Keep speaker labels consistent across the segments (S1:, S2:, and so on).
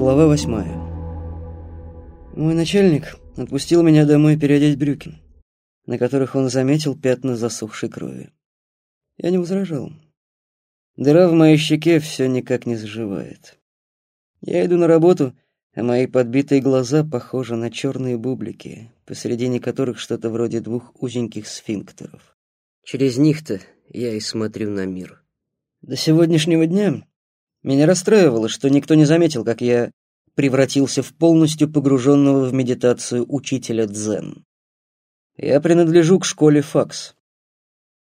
S1: Глава восьмая. Мой начальник отпустил меня домой переодеть брюки, на которых он заметил пятна засохшей крови. Я не возражал. Дыра в моей щеке все никак не заживает. Я иду на работу, а мои подбитые глаза похожи на черные бублики, посередине которых что-то вроде двух узеньких сфинктеров. Через них-то я и смотрю на мир. До сегодняшнего дня меня расстраивало, что никто не заметил, как я превратился в полностью погруженного в медитацию учителя дзен. Я принадлежу к школе факс.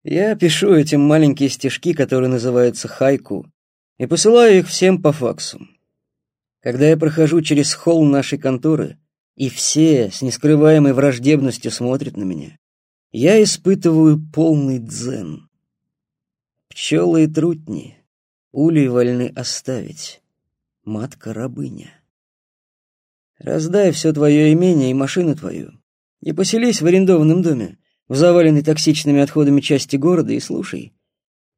S1: Я пишу этим маленькие стишки, которые называются хайку, и посылаю их всем по факсу. Когда я прохожу через холл нашей конторы, и все с нескрываемой враждебностью смотрят на меня, я испытываю полный дзен. Пчелы и трутни улей вольны оставить, матка-рабыня. Раздай все твое имение и машину твою, и поселись в арендованном доме, в заваленной токсичными отходами части города, и слушай,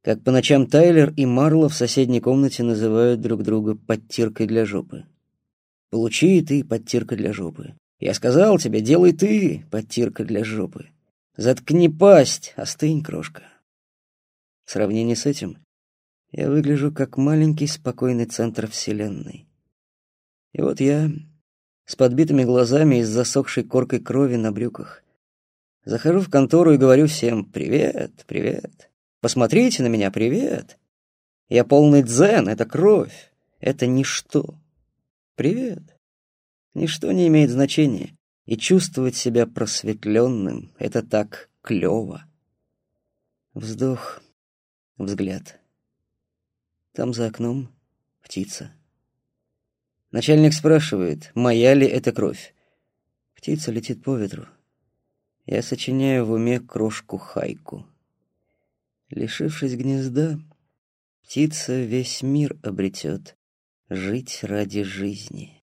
S1: как по ночам Тайлер и Марло в соседней комнате называют друг друга подтиркой для жопы. Получи и ты подтирка для жопы. Я сказал тебе, делай ты подтирка для жопы. Заткни пасть, остынь, крошка. В сравнении с этим я выгляжу как маленький спокойный центр Вселенной. И вот я, с подбитыми глазами и с засохшей коркой крови на брюках, захожу в контору и говорю всем «Привет, привет! Посмотрите на меня, привет! Я полный дзен, это кровь, это ничто. Привет!» Ничто не имеет значения, и чувствовать себя просветленным — это так клево. Вздох, взгляд. Там за окном птица. Начальник спрашивает, моя ли это кровь. Птица летит по ветру. Я сочиняю в уме крошку-хайку. Лишившись гнезда, птица весь мир обретет. Жить ради жизни.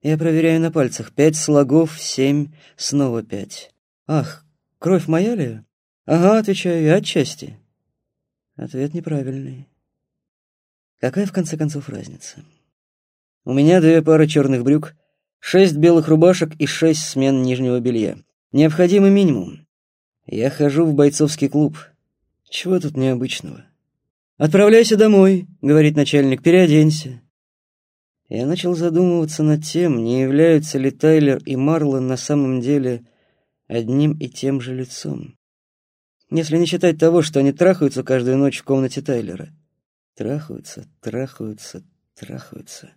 S1: Я проверяю на пальцах. Пять слогов, семь, снова пять. Ах, кровь моя ли? Ага, отвечаю я, отчасти. Ответ неправильный. Какая, в конце концов, разница? У меня две пары черных брюк, шесть белых рубашек и шесть смен нижнего белья. Необходимый минимум. Я хожу в бойцовский клуб. Чего тут необычного? «Отправляйся домой», — говорит начальник, — «переоденься». Я начал задумываться над тем, не являются ли Тайлер и Марлон на самом деле одним и тем же лицом. Если не считать того, что они трахаются каждую ночь в комнате Тайлера. Трахаются, трахаются, трахаются.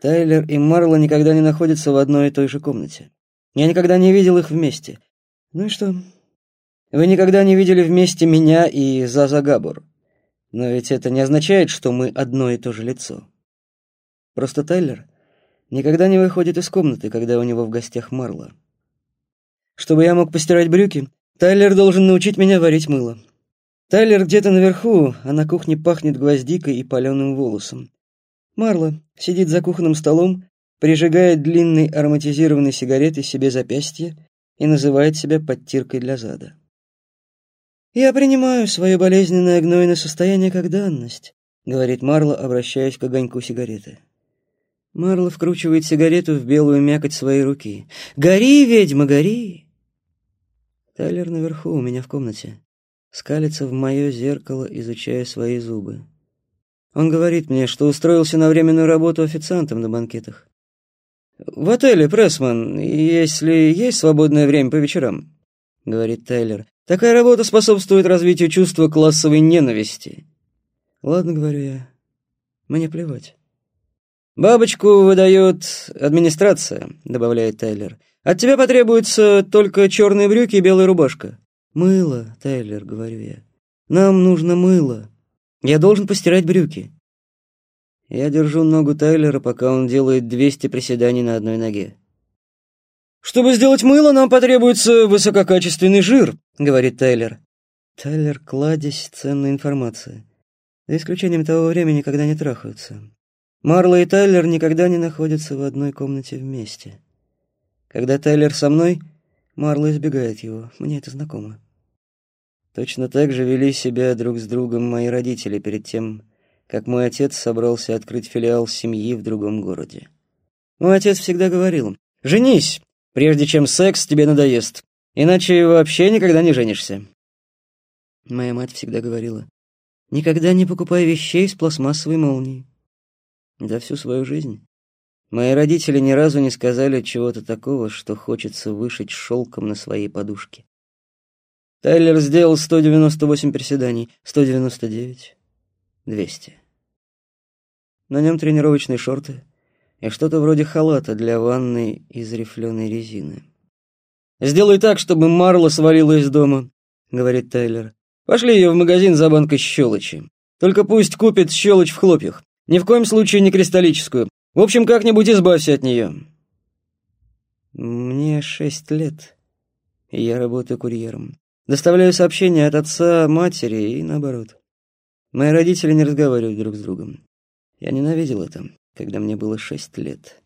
S1: Тайлер и Марла никогда не находятся в одной и той же комнате. Я никогда не видел их вместе. Ну и что? Вы никогда не видели вместе меня и Заза Габор. Но ведь это не означает, что мы одно и то же лицо. Просто Тайлер никогда не выходит из комнаты, когда у него в гостях Марла. Чтобы я мог постирать брюки, Тайлер должен научить меня варить мыло. Тайлер где-то наверху, а на кухне пахнет гвоздикой и паленым волосом. Марла сидит за кухонным столом, прижигает длинной ароматизированной сигаретой себе запястье и называет себя подтиркой для зада. «Я принимаю свое болезненное гнойное состояние как данность», — говорит Марла, обращаясь к огоньку сигареты. Марла вкручивает сигарету в белую мякоть своей руки. «Гори, ведьма, гори!» Тайлер наверху, у меня в комнате скалится в мое зеркало, изучая свои зубы. Он говорит мне, что устроился на временную работу официантом на банкетах. «В отеле, Прессман, если есть свободное время по вечерам», — говорит Тайлер. «Такая работа способствует развитию чувства классовой ненависти». «Ладно», — говорю я, — «мне плевать». «Бабочку выдает администрация», — добавляет Тайлер. «От тебя потребуется только черные брюки и белая рубашка». «Мыло, Тайлер», — говорю я. «Нам нужно мыло. Я должен постирать брюки». Я держу ногу Тайлера, пока он делает 200 приседаний на одной ноге. «Чтобы сделать мыло, нам потребуется высококачественный жир», — говорит Тайлер. Тайлер — кладезь ценной информации. За исключением того времени, когда они трахаются. Марла и Тайлер никогда не находятся в одной комнате вместе. Когда Тайлер со мной, Марла избегает его, мне это знакомо. Точно так же вели себя друг с другом мои родители перед тем, как мой отец собрался открыть филиал семьи в другом городе. Мой отец всегда говорил, «Женись, прежде чем секс тебе надоест, иначе вообще никогда не женишься». Моя мать всегда говорила, «Никогда не покупай вещей с пластмассовой молнией». За всю свою жизнь мои родители ни разу не сказали чего-то такого, что хочется вышить шелком на своей подушке. Тайлер сделал 198 приседаний, 199, 200. На нем тренировочные шорты и что-то вроде халата для ванны из рифленой резины. «Сделай так, чтобы Марла свалила из дома», — говорит Тайлер. «Пошли ее в магазин за банкой щелочи. Только пусть купит щелочь в хлопьях. Ни в коем случае не кристаллическую. В общем, как-нибудь избавься от нее». Мне шесть лет, и я работаю курьером. Доставляю сообщения от отца, матери и наоборот. Мои родители не разговаривают друг с другом. Я ненавидел это, когда мне было шесть лет.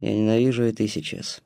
S1: Я ненавижу это и сейчас.